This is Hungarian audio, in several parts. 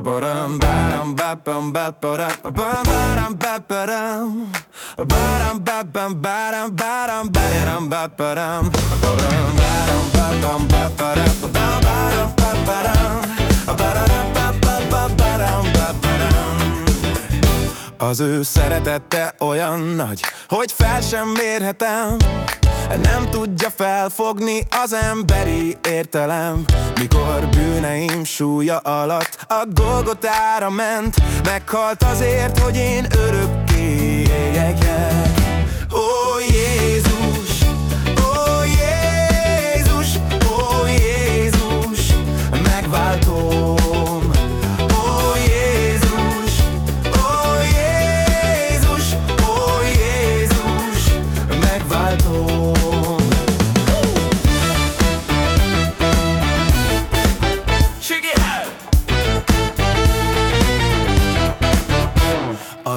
Baram baram bapam baparam Baram baram baparam Baram bapam baram baram baram baparam Baram baram bapam baparam Baram baram baparam Baram bapam baram baparam Az ő szeretete olyan nagy, hogy fel sem mérhetem nem tudja felfogni az emberi értelem. Mikor bűneim súlya alatt a Golgotára ment Meghalt azért, hogy én örökké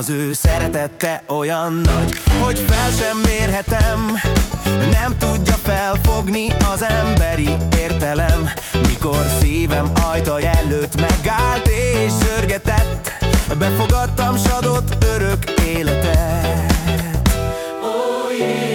Az ő szeretette olyan nagy Hogy fel sem mérhetem. Nem tudja felfogni az emberi értelem Mikor szívem ajtaj előtt megállt és zörgetett Befogadtam sadot örök életet. Oh yeah